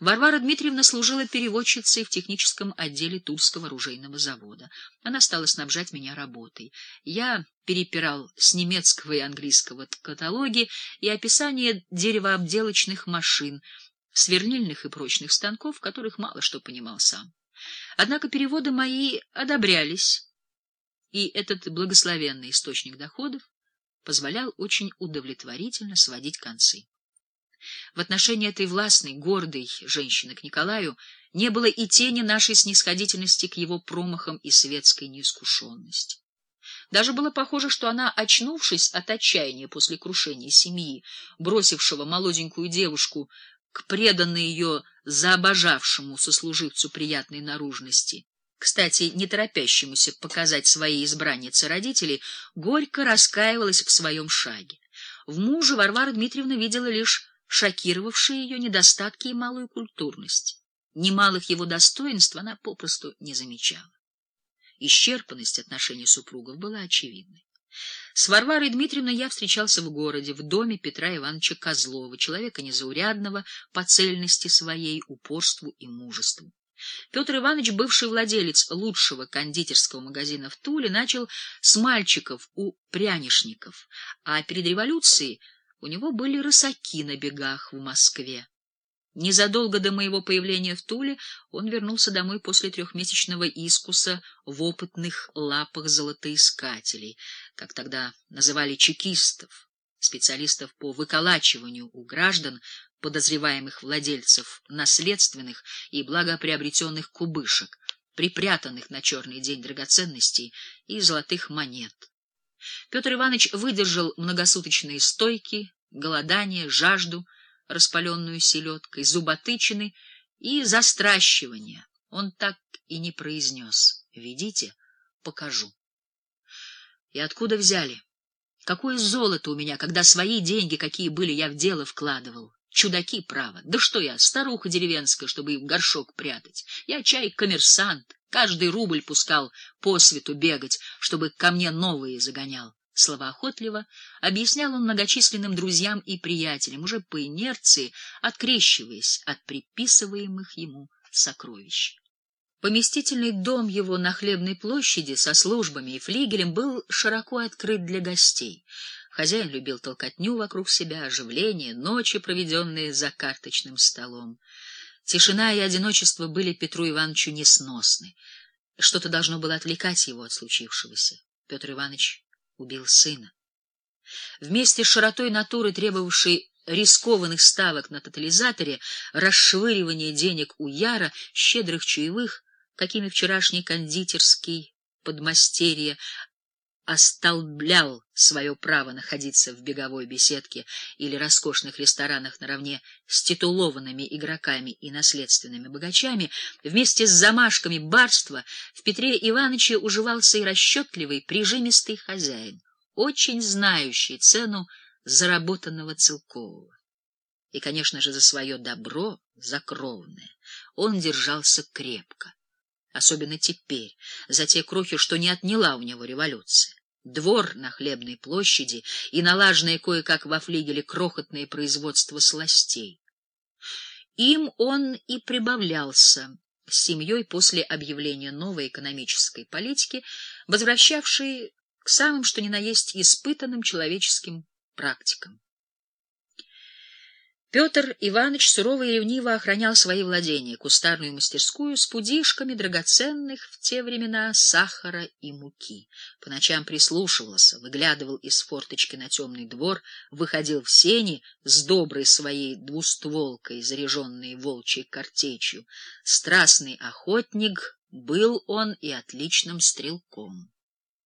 Варвара Дмитриевна служила переводчицей в техническом отделе Тульского оружейного завода. Она стала снабжать меня работой. Я перепирал с немецкого и английского каталоги и описание деревообделочных машин, сверлильных и прочных станков, которых мало что понимал сам. Однако переводы мои одобрялись, и этот благословенный источник доходов позволял очень удовлетворительно сводить концы. В отношении этой властной, гордой женщины к Николаю не было и тени нашей снисходительности к его промахам и светской неискушенности. Даже было похоже, что она, очнувшись от отчаяния после крушения семьи, бросившего молоденькую девушку к преданной ее заобожавшему сослуживцу приятной наружности, кстати, не торопящемуся показать своей избраннице родителей, горько раскаивалась в своем шаге. В муже Варвара Дмитриевна видела лишь шокировавшие ее недостатки и малую культурность. Немалых его достоинств она попросту не замечала. Исчерпанность отношений супругов была очевидной. С Варварой Дмитриевной я встречался в городе, в доме Петра Ивановича Козлова, человека незаурядного по цельности своей, упорству и мужеству. Петр Иванович, бывший владелец лучшего кондитерского магазина в Туле, начал с мальчиков у прянишников, а перед революцией у него были рысаки на бегах в Москве. Незадолго до моего появления в Туле он вернулся домой после трехмесячного искуса в опытных лапах золотоискателей, как тогда называли чекистов, специалистов по выколачиванию у граждан, подозреваемых владельцев наследственных и благоприобретенных кубышек, припрятанных на черный день драгоценностей и золотых монет. Петр Иванович выдержал многосуточные стойки, голодание, жажду, распаленную селедкой, зуботычины и застращивание. Он так и не произнес. «Ведите, покажу». И откуда взяли? Какое золото у меня, когда свои деньги, какие были, я в дело вкладывал? Чудаки, право. Да что я, старуха деревенская, чтобы их в горшок прятать. Я чай коммерсант, каждый рубль пускал по свету бегать, чтобы ко мне новые загонял. Словоохотливо объяснял он многочисленным друзьям и приятелям, уже по инерции открещиваясь от приписываемых ему сокровищ. Поместительный дом его на Хлебной площади со службами и флигелем был широко открыт для гостей. Хозяин любил толкотню вокруг себя, оживление, ночи, проведенные за карточным столом. Тишина и одиночество были Петру Ивановичу несносны. Что-то должно было отвлекать его от случившегося. Петр Иванович убил сына. Вместе с широтой натуры, требовавшей рискованных ставок на тотализаторе, расшвыривания денег у Яра, щедрых чаевых, какими вчерашний кондитерский подмастерье остолблял свое право находиться в беговой беседке или роскошных ресторанах наравне с титулованными игроками и наследственными богачами, вместе с замашками барства в Петре Ивановиче уживался и расчетливый, прижимистый хозяин, очень знающий цену заработанного целкового. И, конечно же, за свое добро, за кровное, он держался крепко особенно теперь, за те крохи, что не отняла у него революция. Двор на Хлебной площади и налаженное кое-как во флигеле крохотное производство сластей. Им он и прибавлялся с семьей после объявления новой экономической политики, возвращавшей к самым что ни на есть испытанным человеческим практикам. Петр Иванович сурово и ревниво охранял свои владения, кустарную мастерскую с пудишками драгоценных в те времена сахара и муки. По ночам прислушивался, выглядывал из форточки на темный двор, выходил в сени с доброй своей двустволкой, заряженной волчьей картечью. Страстный охотник был он и отличным стрелком.